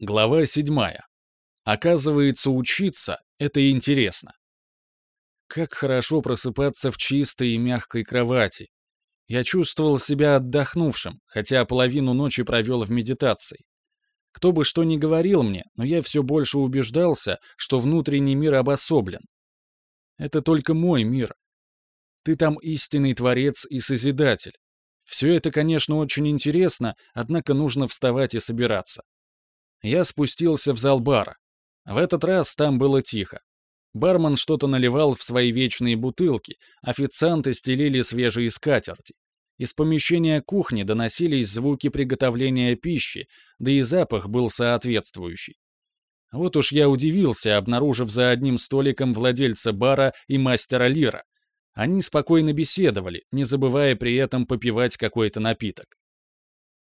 Глава 7. Оказывается, учиться — это интересно. Как хорошо просыпаться в чистой и мягкой кровати. Я чувствовал себя отдохнувшим, хотя половину ночи провел в медитации. Кто бы что ни говорил мне, но я все больше убеждался, что внутренний мир обособлен. Это только мой мир. Ты там истинный творец и созидатель. Все это, конечно, очень интересно, однако нужно вставать и собираться. Я спустился в зал бара. В этот раз там было тихо. Бармен что-то наливал в свои вечные бутылки, официанты стелили свежие скатерти. Из помещения кухни доносились звуки приготовления пищи, да и запах был соответствующий. Вот уж я удивился, обнаружив за одним столиком владельца бара и мастера Лира. Они спокойно беседовали, не забывая при этом попивать какой-то напиток.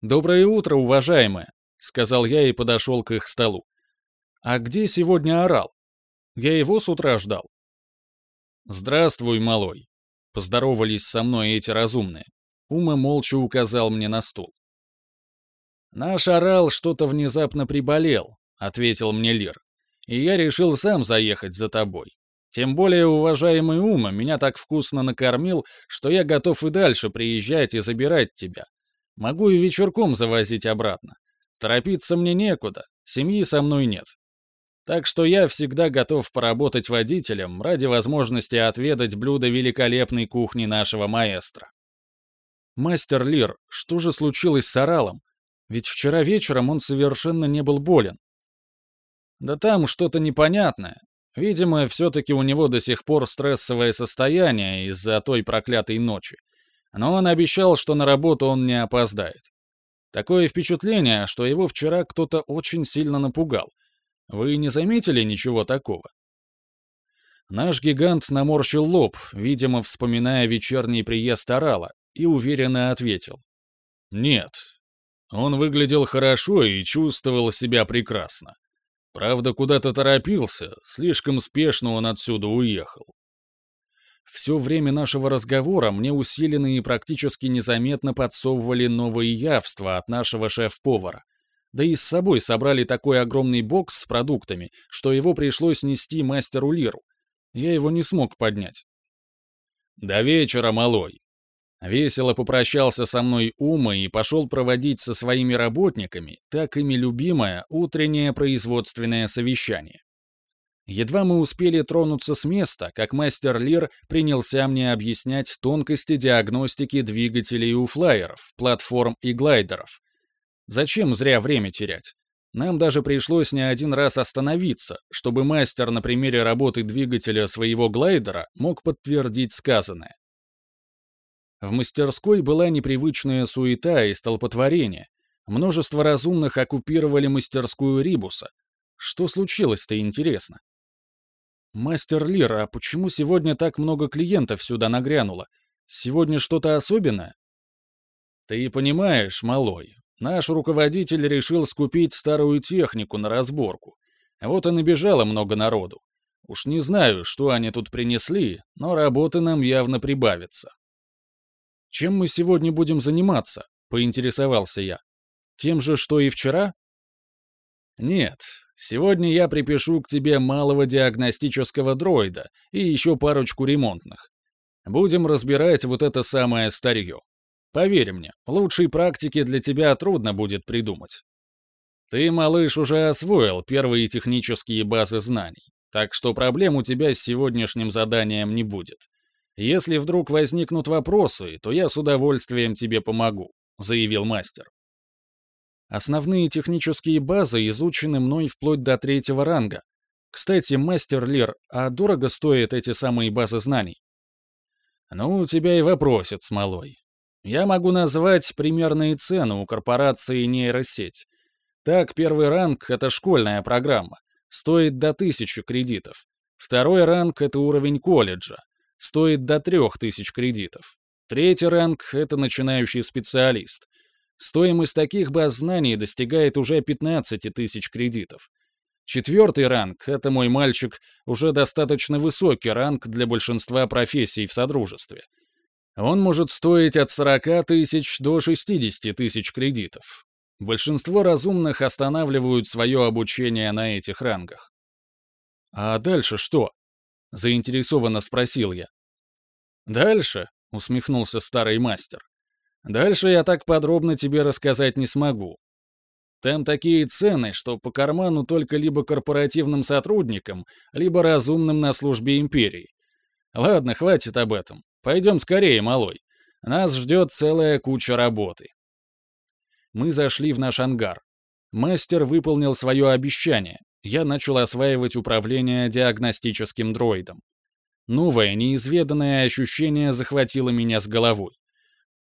«Доброе утро, уважаемая!» — сказал я и подошел к их столу. «А где сегодня орал? Я его с утра ждал». «Здравствуй, малой», — поздоровались со мной эти разумные. Ума молча указал мне на стул. «Наш орал что-то внезапно приболел», — ответил мне Лир. «И я решил сам заехать за тобой. Тем более уважаемый Ума меня так вкусно накормил, что я готов и дальше приезжать и забирать тебя. Могу и вечерком завозить обратно. Торопиться мне некуда, семьи со мной нет. Так что я всегда готов поработать водителем ради возможности отведать блюда великолепной кухни нашего маэстро. Мастер Лир, что же случилось с Оралом? Ведь вчера вечером он совершенно не был болен. Да там что-то непонятное. Видимо, все-таки у него до сих пор стрессовое состояние из-за той проклятой ночи. Но он обещал, что на работу он не опоздает. Такое впечатление, что его вчера кто-то очень сильно напугал. Вы не заметили ничего такого? Наш гигант наморщил лоб, видимо, вспоминая вечерний приезд Орала, и уверенно ответил. «Нет. Он выглядел хорошо и чувствовал себя прекрасно. Правда, куда-то торопился, слишком спешно он отсюда уехал. Все время нашего разговора мне усиленно и практически незаметно подсовывали новые явства от нашего шеф-повара. Да и с собой собрали такой огромный бокс с продуктами, что его пришлось нести мастеру Лиру. Я его не смог поднять. «До вечера, малой!» Весело попрощался со мной Ума и пошел проводить со своими работниками так ими любимое утреннее производственное совещание. Едва мы успели тронуться с места, как мастер Лир принялся мне объяснять тонкости диагностики двигателей у флайеров, платформ и глайдеров. Зачем зря время терять? Нам даже пришлось не один раз остановиться, чтобы мастер на примере работы двигателя своего глайдера мог подтвердить сказанное. В мастерской была непривычная суета и столпотворение. Множество разумных оккупировали мастерскую Рибуса. Что случилось-то, интересно? «Мастер Лир, а почему сегодня так много клиентов сюда нагрянуло? Сегодня что-то особенное?» «Ты понимаешь, малой, наш руководитель решил скупить старую технику на разборку. Вот и набежало много народу. Уж не знаю, что они тут принесли, но работы нам явно прибавится». «Чем мы сегодня будем заниматься?» — поинтересовался я. «Тем же, что и вчера?» «Нет, Сегодня я припишу к тебе малого диагностического дроида и еще парочку ремонтных. Будем разбирать вот это самое старье. Поверь мне, лучшей практики для тебя трудно будет придумать. Ты, малыш, уже освоил первые технические базы знаний, так что проблем у тебя с сегодняшним заданием не будет. Если вдруг возникнут вопросы, то я с удовольствием тебе помогу», — заявил мастер. Основные технические базы изучены мной вплоть до третьего ранга. Кстати, мастер Лир, а дорого стоят эти самые базы знаний? Ну, у тебя и вопросит, Смолой. Я могу назвать примерные цены у корпорации нейросеть. Так, первый ранг — это школьная программа. Стоит до 1000 кредитов. Второй ранг — это уровень колледжа. Стоит до 3000 кредитов. Третий ранг — это начинающий специалист. Стоимость таких баз знаний достигает уже 15 тысяч кредитов. Четвертый ранг — это мой мальчик, уже достаточно высокий ранг для большинства профессий в Содружестве. Он может стоить от 40 тысяч до 60 тысяч кредитов. Большинство разумных останавливают свое обучение на этих рангах. «А дальше что?» — заинтересованно спросил я. «Дальше?» — усмехнулся старый мастер. «Дальше я так подробно тебе рассказать не смогу. Там такие цены, что по карману только либо корпоративным сотрудникам, либо разумным на службе империи. Ладно, хватит об этом. Пойдем скорее, малой. Нас ждет целая куча работы. Мы зашли в наш ангар. Мастер выполнил свое обещание. Я начал осваивать управление диагностическим дроидом. Новое, неизведанное ощущение захватило меня с головой.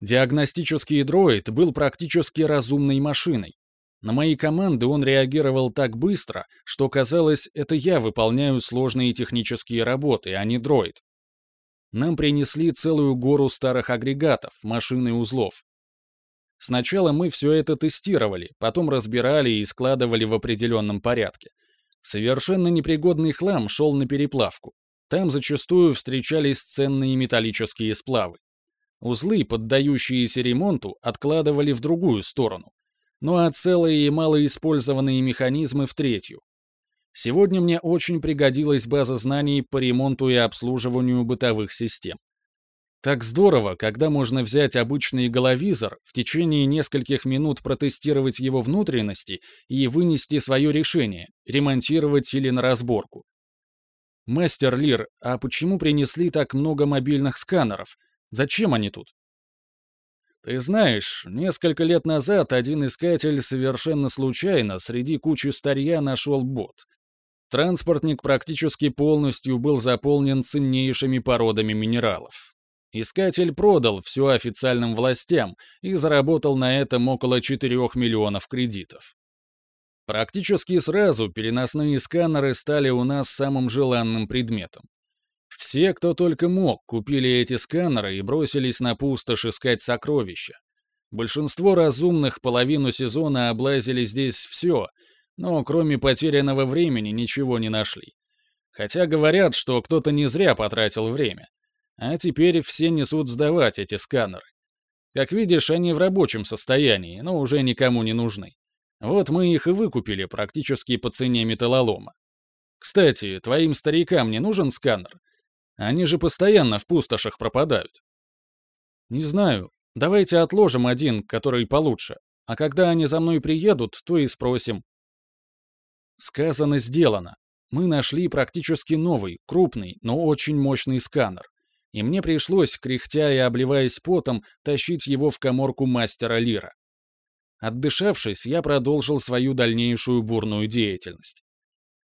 Диагностический дроид был практически разумной машиной. На мои команды он реагировал так быстро, что казалось, это я выполняю сложные технические работы, а не дроид. Нам принесли целую гору старых агрегатов, машин и узлов. Сначала мы все это тестировали, потом разбирали и складывали в определенном порядке. Совершенно непригодный хлам шел на переплавку. Там зачастую встречались ценные металлические сплавы. Узлы, поддающиеся ремонту, откладывали в другую сторону ну а целые и малоиспользованные механизмы в третью. Сегодня мне очень пригодилась база знаний по ремонту и обслуживанию бытовых систем. Так здорово, когда можно взять обычный головизор, в течение нескольких минут протестировать его внутренности и вынести свое решение, ремонтировать или на разборку. Мастер Лир, а почему принесли так много мобильных сканеров? Зачем они тут? Ты знаешь, несколько лет назад один искатель совершенно случайно среди кучи старья нашел бот. Транспортник практически полностью был заполнен ценнейшими породами минералов. Искатель продал все официальным властям и заработал на этом около 4 миллионов кредитов. Практически сразу переносные сканеры стали у нас самым желанным предметом. Все, кто только мог, купили эти сканеры и бросились на пустошь искать сокровища. Большинство разумных половину сезона облазили здесь все, но кроме потерянного времени ничего не нашли. Хотя говорят, что кто-то не зря потратил время. А теперь все несут сдавать эти сканеры. Как видишь, они в рабочем состоянии, но уже никому не нужны. Вот мы их и выкупили практически по цене металлолома. Кстати, твоим старикам не нужен сканер? Они же постоянно в пустошах пропадают. Не знаю. Давайте отложим один, который получше. А когда они за мной приедут, то и спросим. Сказано, сделано. Мы нашли практически новый, крупный, но очень мощный сканер. И мне пришлось, кряхтя и обливаясь потом, тащить его в коморку мастера Лира. Отдышавшись, я продолжил свою дальнейшую бурную деятельность.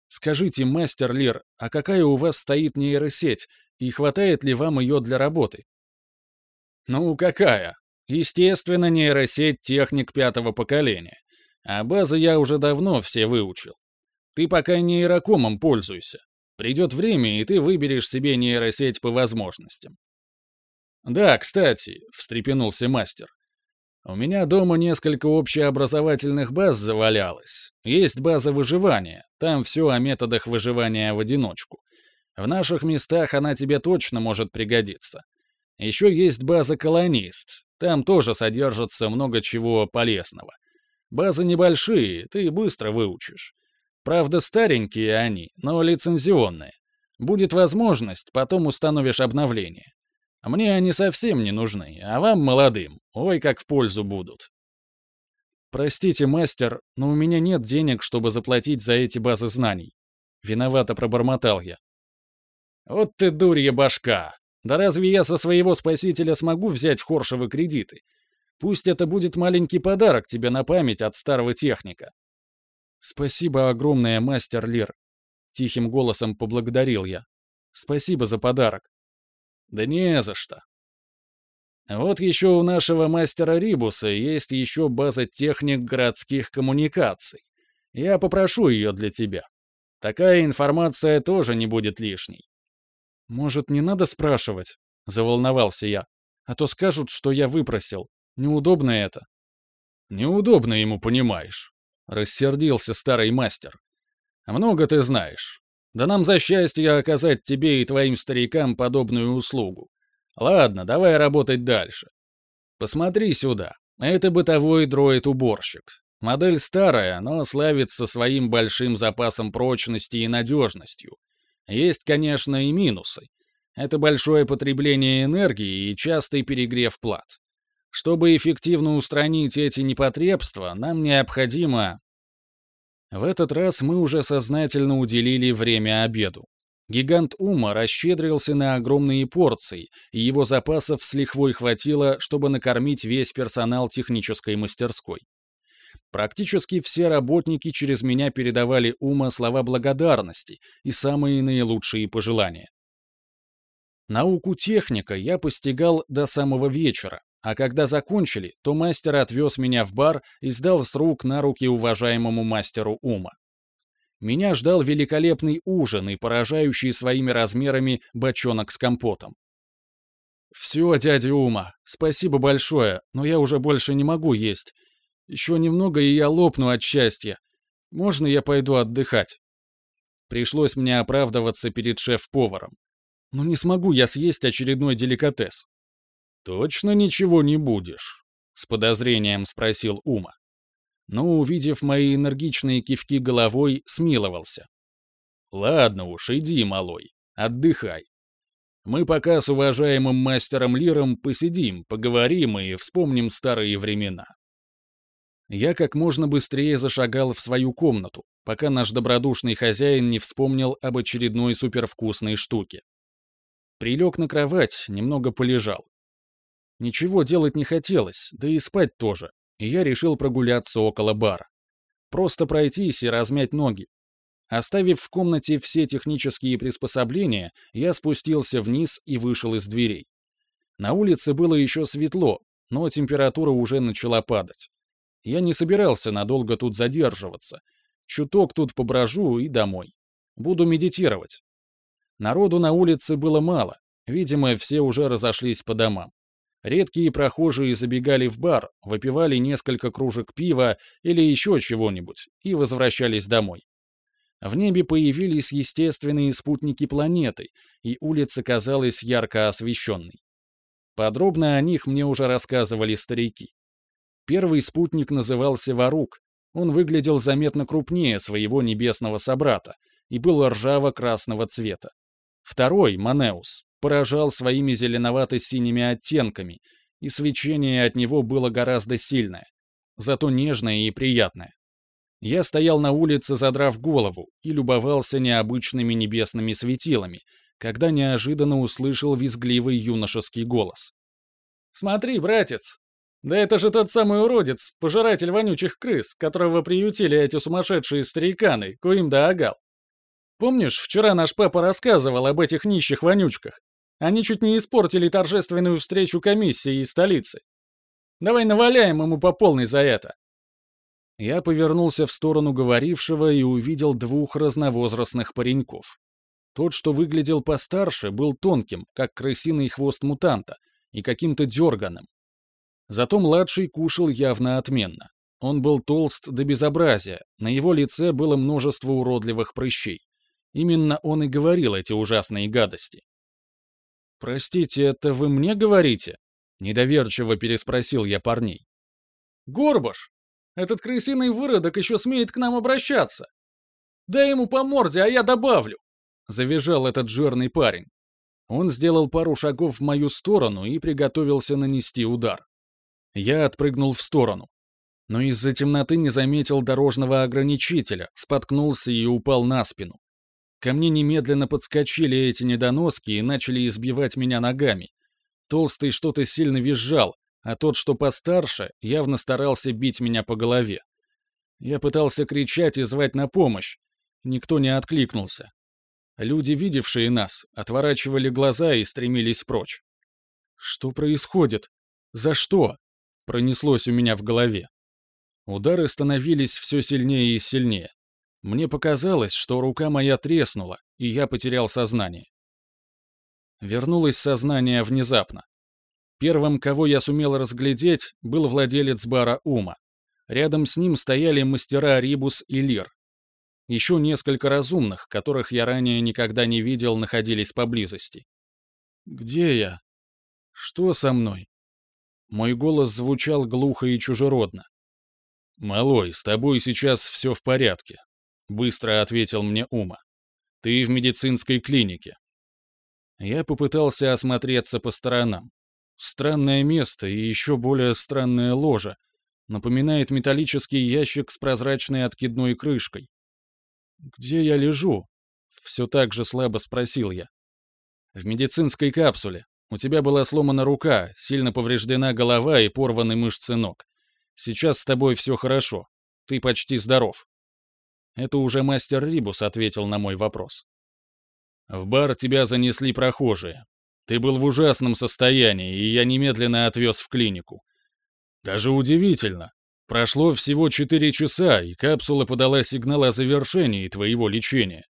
Скажите, мастер Лир, а какая у вас стоит нейросеть, и хватает ли вам ее для работы? Ну, какая? Естественно, нейросеть техник пятого поколения. А базы я уже давно все выучил. Ты пока нейрокомом пользуйся. Придет время, и ты выберешь себе нейросеть по возможностям. Да, кстати, встрепенулся мастер. У меня дома несколько общеобразовательных баз завалялось. Есть база выживания, там все о методах выживания в одиночку. В наших местах она тебе точно может пригодиться. Еще есть база колонист, там тоже содержится много чего полезного. Базы небольшие, ты быстро выучишь. Правда, старенькие они, но лицензионные. Будет возможность, потом установишь обновление. Мне они совсем не нужны, а вам, молодым, ой, как в пользу будут. Простите, мастер, но у меня нет денег, чтобы заплатить за эти базы знаний. Виновато пробормотал я. Вот ты дурья башка. Да разве я со своего спасителя смогу взять хоршевы кредиты? Пусть это будет маленький подарок тебе на память от старого техника. Спасибо огромное, мастер Лир. Тихим голосом поблагодарил я. Спасибо за подарок. Да не за что. Вот еще у нашего мастера Рибуса есть еще база техник городских коммуникаций. Я попрошу ее для тебя. Такая информация тоже не будет лишней. Может, не надо спрашивать? Заволновался я. А то скажут, что я выпросил. Неудобно это. Неудобно ему, понимаешь. Рассердился старый мастер. Много ты знаешь. Да нам за счастье оказать тебе и твоим старикам подобную услугу. Ладно, давай работать дальше. Посмотри сюда. Это бытовой дроид-уборщик. Модель старая, но славится своим большим запасом прочности и надежностью. Есть, конечно, и минусы. Это большое потребление энергии и частый перегрев плат. Чтобы эффективно устранить эти непотребства, нам необходимо... В этот раз мы уже сознательно уделили время обеду. Гигант Ума расщедрился на огромные порции, и его запасов с лихвой хватило, чтобы накормить весь персонал технической мастерской. Практически все работники через меня передавали Ума слова благодарности и самые наилучшие пожелания. Науку техника я постигал до самого вечера, а когда закончили, то мастер отвез меня в бар и сдал с рук на руки уважаемому мастеру Ума. Меня ждал великолепный ужин и поражающий своими размерами бочонок с компотом. «Все, дядя Ума, спасибо большое, но я уже больше не могу есть. Еще немного, и я лопну от счастья. Можно я пойду отдыхать?» Пришлось мне оправдываться перед шеф-поваром. Но не смогу я съесть очередной деликатес. «Точно ничего не будешь?» — с подозрением спросил Ума. Но, увидев мои энергичные кивки головой, смиловался. «Ладно уж, иди, малой, отдыхай. Мы пока с уважаемым мастером Лиром посидим, поговорим и вспомним старые времена». Я как можно быстрее зашагал в свою комнату, пока наш добродушный хозяин не вспомнил об очередной супервкусной штуке. Прилег на кровать, немного полежал. Ничего делать не хотелось, да и спать тоже, и я решил прогуляться около бара. Просто пройтись и размять ноги. Оставив в комнате все технические приспособления, я спустился вниз и вышел из дверей. На улице было еще светло, но температура уже начала падать. Я не собирался надолго тут задерживаться. Чуток тут поброжу и домой. Буду медитировать. Народу на улице было мало. Видимо, все уже разошлись по домам. Редкие прохожие забегали в бар, выпивали несколько кружек пива или еще чего-нибудь и возвращались домой. В небе появились естественные спутники планеты, и улица казалась ярко освещенной. Подробно о них мне уже рассказывали старики. Первый спутник назывался Варук. Он выглядел заметно крупнее своего небесного собрата и был ржаво-красного цвета. Второй, Манеус, поражал своими зеленовато-синими оттенками, и свечение от него было гораздо сильное, зато нежное и приятное. Я стоял на улице, задрав голову, и любовался необычными небесными светилами, когда неожиданно услышал визгливый юношеский голос. «Смотри, братец! Да это же тот самый уродец, пожиратель вонючих крыс, которого приютили эти сумасшедшие стариканы, Куим да Агал. Помнишь, вчера наш папа рассказывал об этих нищих вонючках? Они чуть не испортили торжественную встречу комиссии из столицы. Давай наваляем ему по полной за это. Я повернулся в сторону говорившего и увидел двух разновозрастных пареньков. Тот, что выглядел постарше, был тонким, как крысиный хвост мутанта, и каким-то дерганым. Зато младший кушал явно отменно. Он был толст до безобразия, на его лице было множество уродливых прыщей. Именно он и говорил эти ужасные гадости. «Простите, это вы мне говорите?» — недоверчиво переспросил я парней. «Горбаш! Этот крысиный выродок еще смеет к нам обращаться! Дай ему по морде, а я добавлю!» — завизжал этот жирный парень. Он сделал пару шагов в мою сторону и приготовился нанести удар. Я отпрыгнул в сторону. Но из-за темноты не заметил дорожного ограничителя, споткнулся и упал на спину. Ко мне немедленно подскочили эти недоноски и начали избивать меня ногами. Толстый что-то сильно визжал, а тот, что постарше, явно старался бить меня по голове. Я пытался кричать и звать на помощь. Никто не откликнулся. Люди, видевшие нас, отворачивали глаза и стремились прочь. «Что происходит? За что?» — пронеслось у меня в голове. Удары становились все сильнее и сильнее. Мне показалось, что рука моя треснула, и я потерял сознание. Вернулось сознание внезапно. Первым, кого я сумел разглядеть, был владелец бара Ума. Рядом с ним стояли мастера Рибус и Лир. Еще несколько разумных, которых я ранее никогда не видел, находились поблизости. «Где я? Что со мной?» Мой голос звучал глухо и чужеродно. «Малой, с тобой сейчас все в порядке», — быстро ответил мне Ума. «Ты в медицинской клинике». Я попытался осмотреться по сторонам. Странное место и еще более странная ложа. Напоминает металлический ящик с прозрачной откидной крышкой. «Где я лежу?» — все так же слабо спросил я. «В медицинской капсуле. У тебя была сломана рука, сильно повреждена голова и порваны мышцы ног. Сейчас с тобой все хорошо. Ты почти здоров». Это уже мастер Рибус ответил на мой вопрос. «В бар тебя занесли прохожие. Ты был в ужасном состоянии, и я немедленно отвез в клинику. Даже удивительно. Прошло всего четыре часа, и капсула подала сигнал о завершении твоего лечения.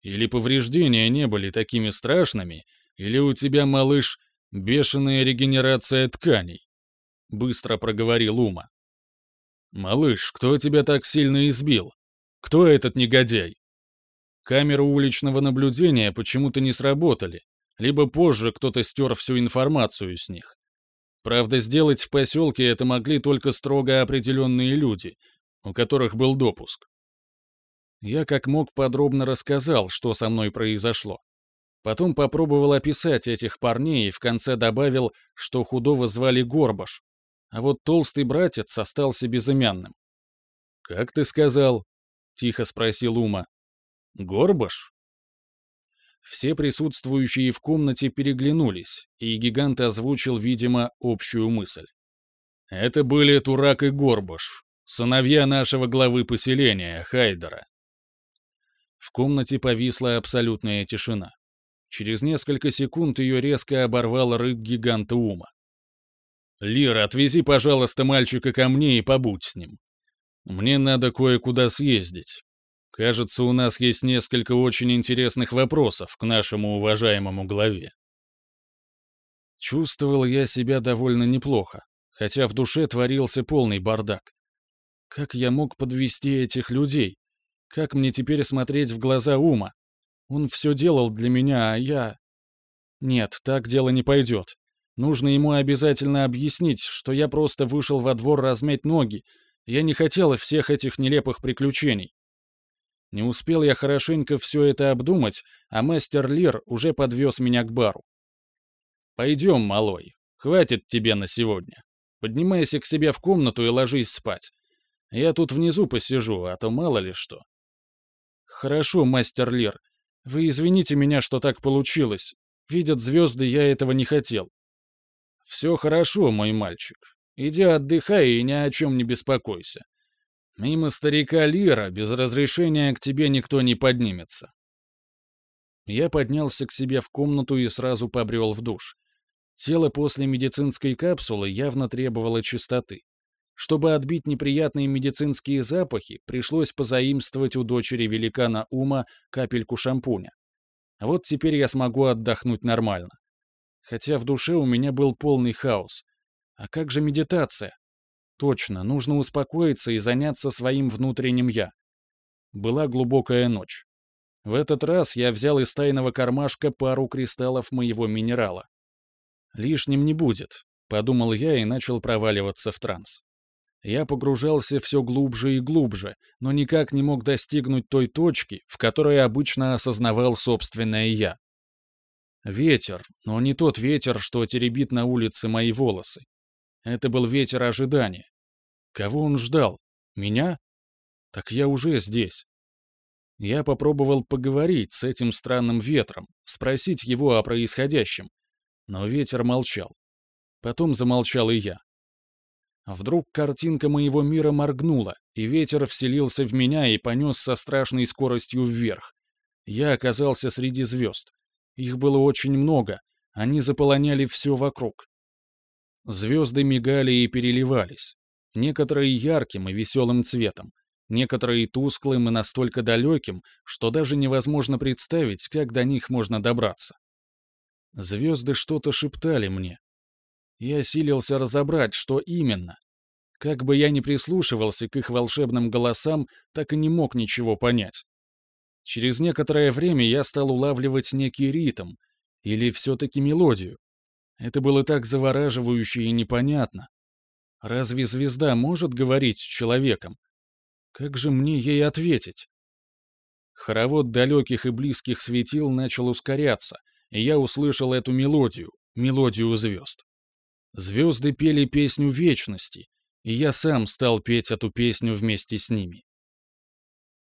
Или повреждения не были такими страшными, или у тебя, малыш, бешеная регенерация тканей. Быстро проговорил Ума. «Малыш, кто тебя так сильно избил? Кто этот негодяй?» Камеры уличного наблюдения почему-то не сработали, либо позже кто-то стер всю информацию с них. Правда, сделать в поселке это могли только строго определенные люди, у которых был допуск. Я как мог подробно рассказал, что со мной произошло. Потом попробовал описать этих парней и в конце добавил, что худого звали Горбаш, а вот толстый братец остался безымянным. «Как ты сказал?» — тихо спросил Ума. «Горбаш?» Все присутствующие в комнате переглянулись, и гигант озвучил, видимо, общую мысль. «Это были Турак и Горбаш, сыновья нашего главы поселения, Хайдера». В комнате повисла абсолютная тишина. Через несколько секунд ее резко оборвал рык гиганта Ума. «Лира, отвези, пожалуйста, мальчика ко мне и побудь с ним. Мне надо кое-куда съездить. Кажется, у нас есть несколько очень интересных вопросов к нашему уважаемому главе». Чувствовал я себя довольно неплохо, хотя в душе творился полный бардак. Как я мог подвести этих людей? Как мне теперь смотреть в глаза Ума? Он все делал для меня, а я... Нет, так дело не пойдет. Нужно ему обязательно объяснить, что я просто вышел во двор размять ноги. Я не хотел всех этих нелепых приключений. Не успел я хорошенько все это обдумать, а мастер Лир уже подвез меня к бару. «Пойдем, малой, хватит тебе на сегодня. Поднимайся к себе в комнату и ложись спать. Я тут внизу посижу, а то мало ли что». «Хорошо, мастер Лир. Вы извините меня, что так получилось. Видят звезды, я этого не хотел. «Все хорошо, мой мальчик. Иди отдыхай и ни о чем не беспокойся. Мимо старика Лира без разрешения к тебе никто не поднимется». Я поднялся к себе в комнату и сразу побрел в душ. Тело после медицинской капсулы явно требовало чистоты. Чтобы отбить неприятные медицинские запахи, пришлось позаимствовать у дочери великана Ума капельку шампуня. Вот теперь я смогу отдохнуть нормально хотя в душе у меня был полный хаос. А как же медитация? Точно, нужно успокоиться и заняться своим внутренним «я». Была глубокая ночь. В этот раз я взял из тайного кармашка пару кристаллов моего минерала. «Лишним не будет», — подумал я и начал проваливаться в транс. Я погружался все глубже и глубже, но никак не мог достигнуть той точки, в которой обычно осознавал собственное «я». Ветер, но не тот ветер, что теребит на улице мои волосы. Это был ветер ожидания. Кого он ждал? Меня? Так я уже здесь. Я попробовал поговорить с этим странным ветром, спросить его о происходящем. Но ветер молчал. Потом замолчал и я. Вдруг картинка моего мира моргнула, и ветер вселился в меня и понес со страшной скоростью вверх. Я оказался среди звезд. Их было очень много, они заполоняли все вокруг. Звезды мигали и переливались. Некоторые ярким и веселым цветом, некоторые тусклым и настолько далеким, что даже невозможно представить, как до них можно добраться. Звезды что-то шептали мне. Я силился разобрать, что именно. Как бы я ни прислушивался к их волшебным голосам, так и не мог ничего понять. Через некоторое время я стал улавливать некий ритм, или все-таки мелодию. Это было так завораживающе и непонятно. Разве звезда может говорить с человеком? Как же мне ей ответить? Хоровод далеких и близких светил начал ускоряться, и я услышал эту мелодию, мелодию звезд. Звезды пели песню вечности, и я сам стал петь эту песню вместе с ними.